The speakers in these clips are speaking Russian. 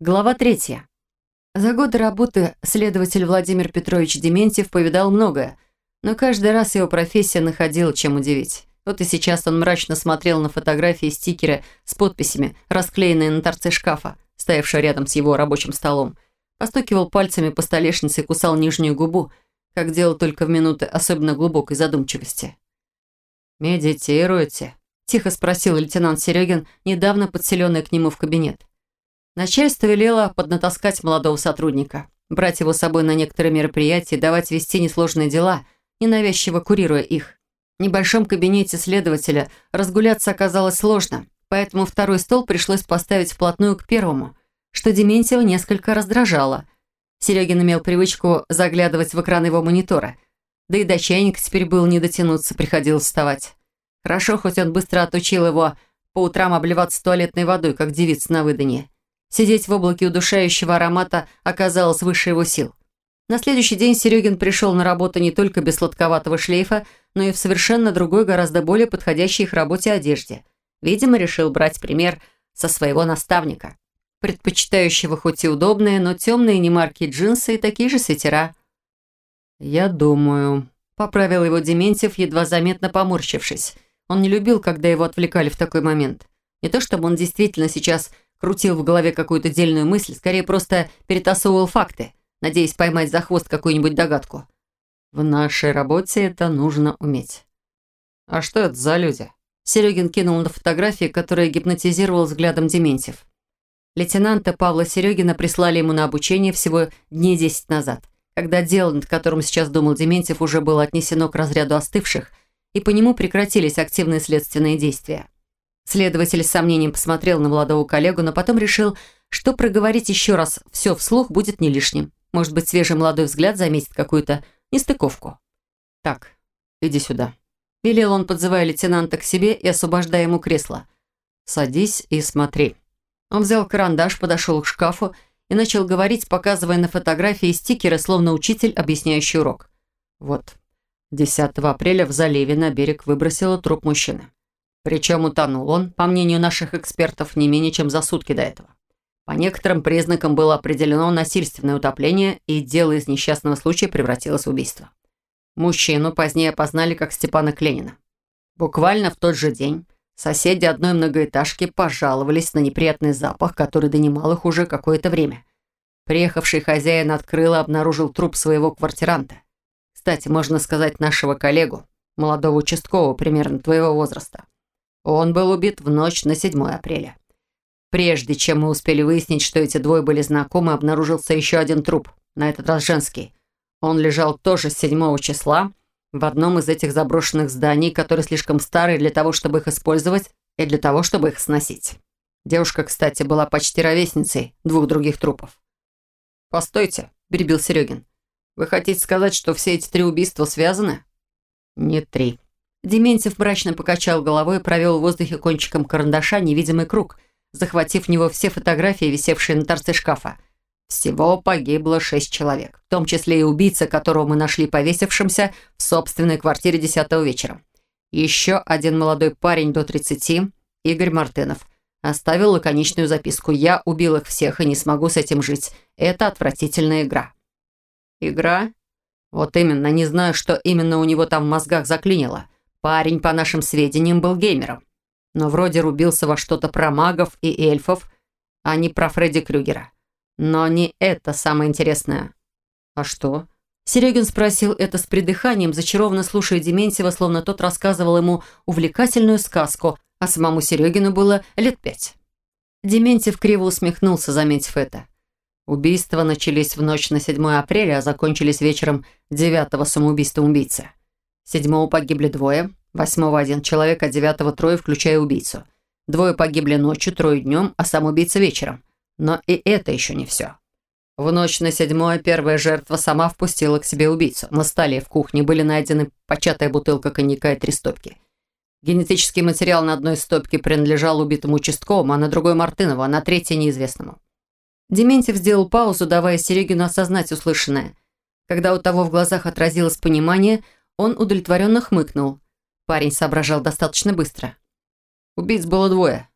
Глава третья. За годы работы следователь Владимир Петрович Дементьев повидал многое, но каждый раз его профессия находила чем удивить. Вот и сейчас он мрачно смотрел на фотографии и стикеры с подписями, расклеенные на торце шкафа, стоявшего рядом с его рабочим столом. Постукивал пальцами по столешнице и кусал нижнюю губу, как делал только в минуты особенно глубокой задумчивости. «Медитируете?» – тихо спросил лейтенант Серегин, недавно подселенный к нему в кабинет. Начальство велело поднатаскать молодого сотрудника, брать его с собой на некоторые мероприятия, давать вести несложные дела, ненавязчиво курируя их. В небольшом кабинете следователя разгуляться оказалось сложно, поэтому второй стол пришлось поставить вплотную к первому, что Дементьева несколько раздражало. Серегин имел привычку заглядывать в экран его монитора, да и до чайника теперь было не дотянуться, приходилось вставать. Хорошо, хоть он быстро отучил его по утрам обливаться туалетной водой, как девица на выданье. Сидеть в облаке удушающего аромата оказалось выше его сил. На следующий день Серегин пришел на работу не только без сладковатого шлейфа, но и в совершенно другой, гораздо более подходящей их работе одежде. Видимо, решил брать пример со своего наставника, предпочитающего хоть и удобные, но темные немарки джинсы и такие же свитера. «Я думаю», — поправил его Дементьев, едва заметно поморщившись. Он не любил, когда его отвлекали в такой момент. Не то чтобы он действительно сейчас крутил в голове какую-то дельную мысль, скорее просто перетасовывал факты, надеясь поймать за хвост какую-нибудь догадку. В нашей работе это нужно уметь. А что это за люди? Серегин кинул на фотографии, которые гипнотизировал взглядом Дементьев. Лейтенанта Павла Серегина прислали ему на обучение всего дней десять назад, когда дело, над которым сейчас думал Дементьев, уже было отнесено к разряду остывших, и по нему прекратились активные следственные действия. Следователь с сомнением посмотрел на молодого коллегу, но потом решил, что проговорить еще раз все вслух будет не лишним. Может быть, свежий молодой взгляд заметит какую-то нестыковку. «Так, иди сюда», — велел он, подзывая лейтенанта к себе и освобождая ему кресло. «Садись и смотри». Он взял карандаш, подошел к шкафу и начал говорить, показывая на фотографии стикеры, словно учитель, объясняющий урок. «Вот, 10 апреля в заливе на берег выбросило труп мужчины. Причем утонул он, по мнению наших экспертов, не менее чем за сутки до этого. По некоторым признакам было определено насильственное утопление, и дело из несчастного случая превратилось в убийство. Мужчину позднее опознали как Степана Кленина. Буквально в тот же день соседи одной многоэтажки пожаловались на неприятный запах, который донимал их уже какое-то время. Приехавший хозяин открыл и обнаружил труп своего квартиранта. Кстати, можно сказать, нашего коллегу, молодого участкового, примерно твоего возраста. Он был убит в ночь на 7 апреля. Прежде чем мы успели выяснить, что эти двое были знакомы, обнаружился еще один труп, на этот раз женский. Он лежал тоже с 7 числа в одном из этих заброшенных зданий, которые слишком старые для того, чтобы их использовать, и для того, чтобы их сносить. Девушка, кстати, была почти ровесницей двух других трупов. «Постойте», – перебил Серегин. «Вы хотите сказать, что все эти три убийства связаны?» «Не три», Дементьев мрачно покачал головой и провел в воздухе кончиком карандаша невидимый круг, захватив в него все фотографии, висевшие на торце шкафа. Всего погибло шесть человек, в том числе и убийца, которого мы нашли повесившимся в собственной квартире 10 вечера. Еще один молодой парень до 30, Игорь Мартынов, оставил лаконичную записку. «Я убил их всех и не смогу с этим жить. Это отвратительная игра». «Игра?» Вот именно, не знаю, что именно у него там в мозгах заклинило. Парень, по нашим сведениям, был геймером. Но вроде рубился во что-то про магов и эльфов, а не про Фредди Крюгера. Но не это самое интересное. А что? Серегин спросил это с придыханием, зачарованно слушая Дементьева, словно тот рассказывал ему увлекательную сказку, а самому Серегину было лет пять. Дементьев криво усмехнулся, заметив это. Убийства начались в ночь на 7 апреля, а закончились вечером 9-го самоубийством убийцы. Седьмого погибли двое, восьмого один человек, а девятого трое, включая убийцу. Двое погибли ночью, трое днем, а сам убийца вечером. Но и это еще не все. В ночь на седьмое первая жертва сама впустила к себе убийцу. На столе в кухне были найдены початая бутылка коньяка и три стопки. Генетический материал на одной стопке принадлежал убитому участковому, а на другой Мартынову, а на третьей неизвестному. Дементьев сделал паузу, давая Серегину осознать услышанное. Когда у того в глазах отразилось понимание – он удовлетворенно хмыкнул. Парень соображал достаточно быстро. Убийц было двое.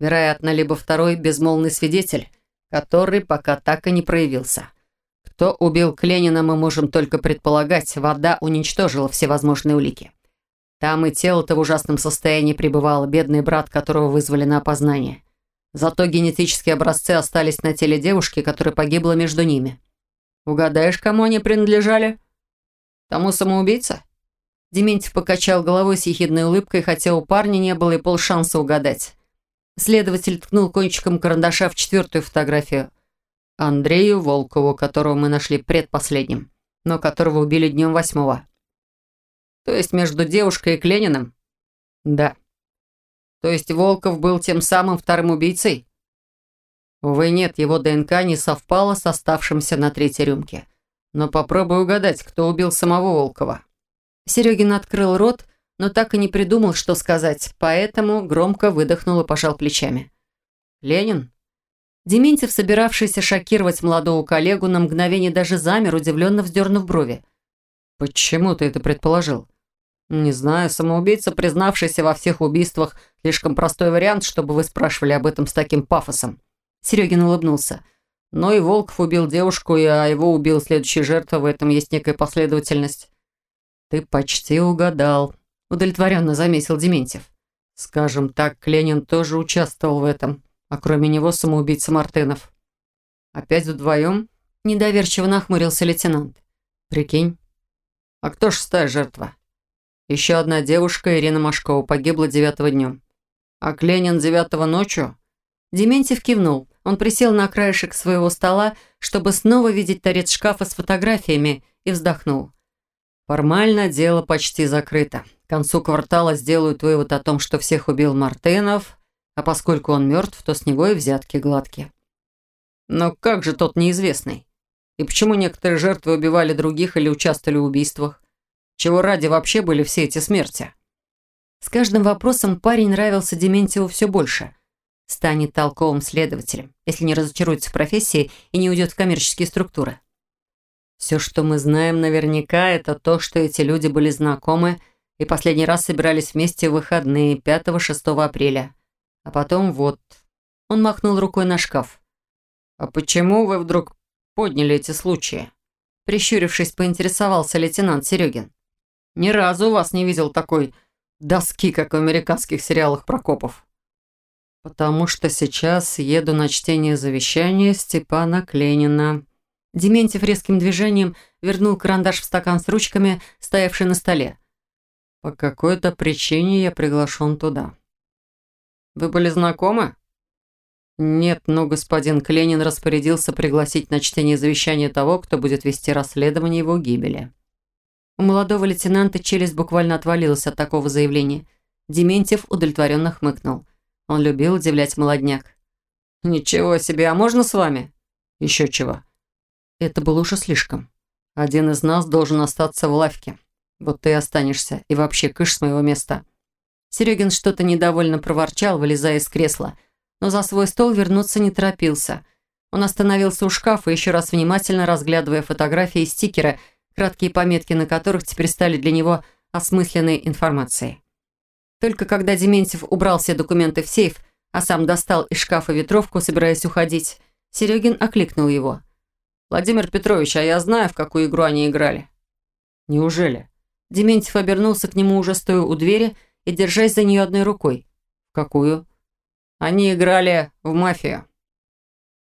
Вероятно, либо второй безмолвный свидетель, который пока так и не проявился. Кто убил Кленина, мы можем только предполагать. Вода уничтожила все возможные улики. Там и тело-то в ужасном состоянии пребывало, бедный брат, которого вызвали на опознание. Зато генетические образцы остались на теле девушки, которая погибла между ними. Угадаешь, кому они принадлежали? Тому самоубийца? Дементьев покачал головой с ехидной улыбкой, хотя у парня не было и полшанса угадать. Следователь ткнул кончиком карандаша в четвертую фотографию. Андрею Волкову, которого мы нашли предпоследним, но которого убили днем восьмого. То есть между девушкой и Клениным? Да. То есть Волков был тем самым вторым убийцей? Увы, нет, его ДНК не совпало с оставшимся на третьей рюмке. Но попробуй угадать, кто убил самого Волкова. Серегин открыл рот, но так и не придумал, что сказать, поэтому громко выдохнул и пожал плечами. «Ленин?» Дементьев, собиравшийся шокировать молодого коллегу, на мгновение даже замер, удивленно вздернув брови. «Почему ты это предположил?» «Не знаю, самоубийца, признавшийся во всех убийствах, слишком простой вариант, чтобы вы спрашивали об этом с таким пафосом». Серегин улыбнулся. «Но и Волков убил девушку, а его убил следующая жертва, в этом есть некая последовательность». «Ты почти угадал», – удовлетворенно заметил Дементьев. «Скажем так, Кленин тоже участвовал в этом, а кроме него самоубийца Мартынов». «Опять вдвоем?» – недоверчиво нахмурился лейтенант. «Прикинь, а кто шестая жертва? Еще одна девушка, Ирина Машкова, погибла девятого днем. А Кленин девятого ночью? Дементьев кивнул. Он присел на краешек своего стола, чтобы снова видеть торец шкафа с фотографиями, и вздохнул. Формально дело почти закрыто. К концу квартала сделают вывод о том, что всех убил Мартынов, а поскольку он мертв, то с него и взятки гладкие. Но как же тот неизвестный? И почему некоторые жертвы убивали других или участвовали в убийствах? Чего ради вообще были все эти смерти? С каждым вопросом парень нравился Дементьеву все больше. Станет толковым следователем, если не разочаруется в профессии и не уйдет в коммерческие структуры. Все, что мы знаем наверняка, это то, что эти люди были знакомы и последний раз собирались вместе в выходные 5-6 апреля. А потом вот... Он махнул рукой на шкаф. «А почему вы вдруг подняли эти случаи?» Прищурившись, поинтересовался лейтенант Серегин. «Ни разу вас не видел такой доски, как в американских сериалах Прокопов». «Потому что сейчас еду на чтение завещания Степана Кленина». Дементьев резким движением вернул карандаш в стакан с ручками, стоявший на столе. «По какой-то причине я приглашен туда». «Вы были знакомы?» Нет, но господин Кленин распорядился пригласить на чтение завещания того, кто будет вести расследование его гибели. У молодого лейтенанта челюсть буквально отвалилась от такого заявления. Дементьев удовлетворенно хмыкнул. Он любил удивлять молодняк. «Ничего себе, а можно с вами?» «Еще чего?» Это было уже слишком. Один из нас должен остаться в лавке. Вот ты и останешься. И вообще, кыш с моего места. Серегин что-то недовольно проворчал, вылезая из кресла – но за свой стол вернуться не торопился. Он остановился у шкафа, еще раз внимательно разглядывая фотографии и стикеры, краткие пометки на которых теперь стали для него осмысленной информацией. Только когда Дементьев убрал все документы в сейф, а сам достал из шкафа ветровку, собираясь уходить, Серегин окликнул его. «Владимир Петрович, а я знаю, в какую игру они играли». «Неужели?» Дементьев обернулся к нему уже стоя у двери и держась за нее одной рукой. «В какую?» Они играли в мафию.